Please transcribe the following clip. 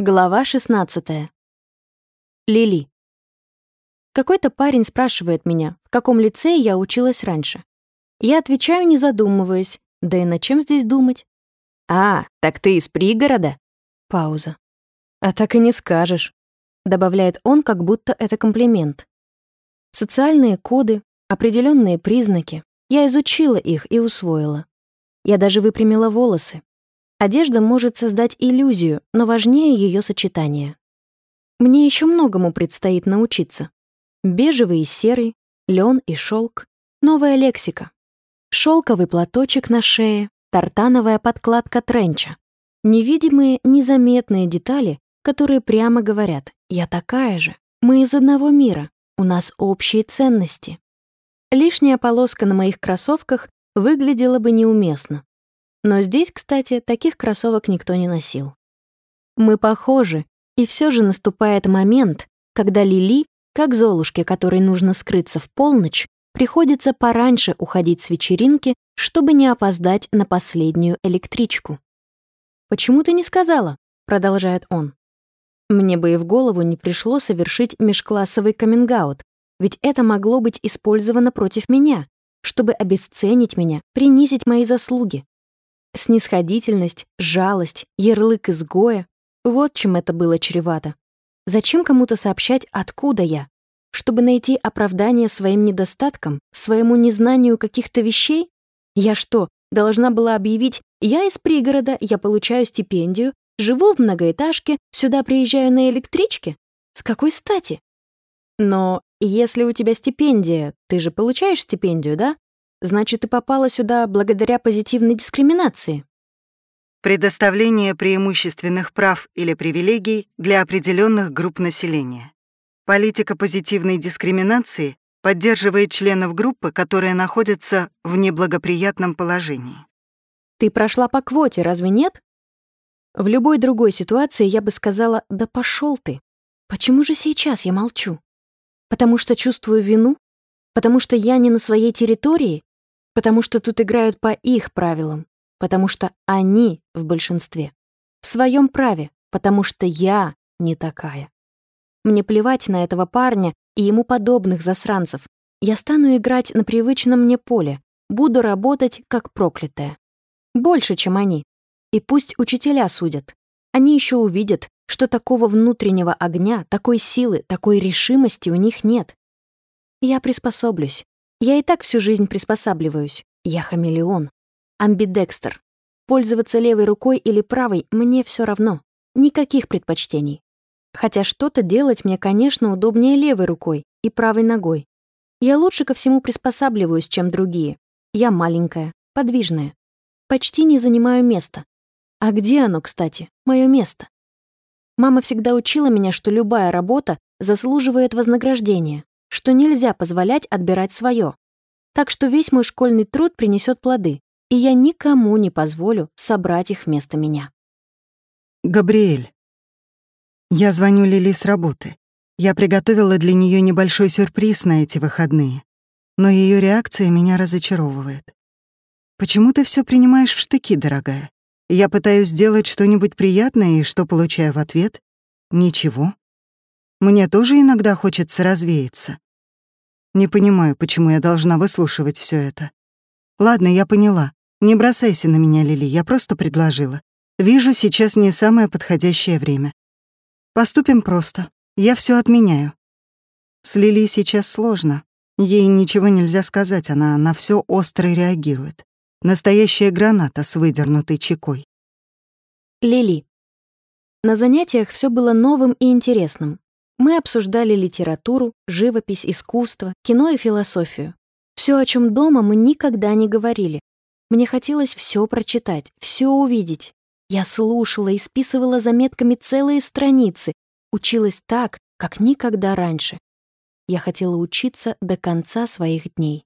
Глава 16. Лили. Какой-то парень спрашивает меня, в каком лицее я училась раньше. Я отвечаю, не задумываясь, да и над чем здесь думать? «А, так ты из пригорода?» Пауза. «А так и не скажешь», — добавляет он, как будто это комплимент. Социальные коды, определенные признаки. Я изучила их и усвоила. Я даже выпрямила волосы, Одежда может создать иллюзию, но важнее ее сочетание. Мне еще многому предстоит научиться. Бежевый и серый, лен и шелк, новая лексика. Шелковый платочек на шее, тартановая подкладка тренча. Невидимые, незаметные детали, которые прямо говорят «я такая же, мы из одного мира, у нас общие ценности». Лишняя полоска на моих кроссовках выглядела бы неуместно. Но здесь, кстати, таких кроссовок никто не носил. Мы похожи, и все же наступает момент, когда Лили, как Золушке, которой нужно скрыться в полночь, приходится пораньше уходить с вечеринки, чтобы не опоздать на последнюю электричку. «Почему ты не сказала?» — продолжает он. Мне бы и в голову не пришло совершить межклассовый каминг ведь это могло быть использовано против меня, чтобы обесценить меня, принизить мои заслуги. Снисходительность, жалость, ярлык изгоя — вот чем это было чревато. Зачем кому-то сообщать, откуда я? Чтобы найти оправдание своим недостаткам, своему незнанию каких-то вещей? Я что, должна была объявить «я из пригорода, я получаю стипендию, живу в многоэтажке, сюда приезжаю на электричке»? С какой стати? Но если у тебя стипендия, ты же получаешь стипендию, да? Значит, ты попала сюда благодаря позитивной дискриминации. Предоставление преимущественных прав или привилегий для определенных групп населения. Политика позитивной дискриминации поддерживает членов группы, которые находятся в неблагоприятном положении. Ты прошла по квоте, разве нет? В любой другой ситуации я бы сказала «да пошел ты». Почему же сейчас я молчу? Потому что чувствую вину? Потому что я не на своей территории? Потому что тут играют по их правилам. Потому что они в большинстве. В своем праве. Потому что я не такая. Мне плевать на этого парня и ему подобных засранцев. Я стану играть на привычном мне поле. Буду работать как проклятая. Больше, чем они. И пусть учителя судят. Они еще увидят, что такого внутреннего огня, такой силы, такой решимости у них нет. Я приспособлюсь. Я и так всю жизнь приспосабливаюсь. Я хамелеон. Амбидекстер. Пользоваться левой рукой или правой мне все равно. Никаких предпочтений. Хотя что-то делать мне, конечно, удобнее левой рукой и правой ногой. Я лучше ко всему приспосабливаюсь, чем другие. Я маленькая, подвижная. Почти не занимаю места. А где оно, кстати, мое место? Мама всегда учила меня, что любая работа заслуживает вознаграждения что нельзя позволять отбирать свое. Так что весь мой школьный труд принесет плоды, и я никому не позволю собрать их вместо меня. Габриэль. Я звоню Лили с работы. Я приготовила для нее небольшой сюрприз на эти выходные, но ее реакция меня разочаровывает. Почему ты все принимаешь в штыки, дорогая? Я пытаюсь сделать что-нибудь приятное, и что получаю в ответ? Ничего. Мне тоже иногда хочется развеяться. Не понимаю, почему я должна выслушивать все это. Ладно, я поняла. Не бросайся на меня, Лили, я просто предложила. Вижу, сейчас не самое подходящее время. Поступим просто. Я все отменяю. С Лили сейчас сложно. Ей ничего нельзя сказать, она на все остро реагирует. Настоящая граната с выдернутой чекой. Лили. На занятиях все было новым и интересным. Мы обсуждали литературу, живопись, искусство, кино и философию. Все, о чем дома мы никогда не говорили. Мне хотелось все прочитать, все увидеть. Я слушала и списывала заметками целые страницы, училась так, как никогда раньше. Я хотела учиться до конца своих дней.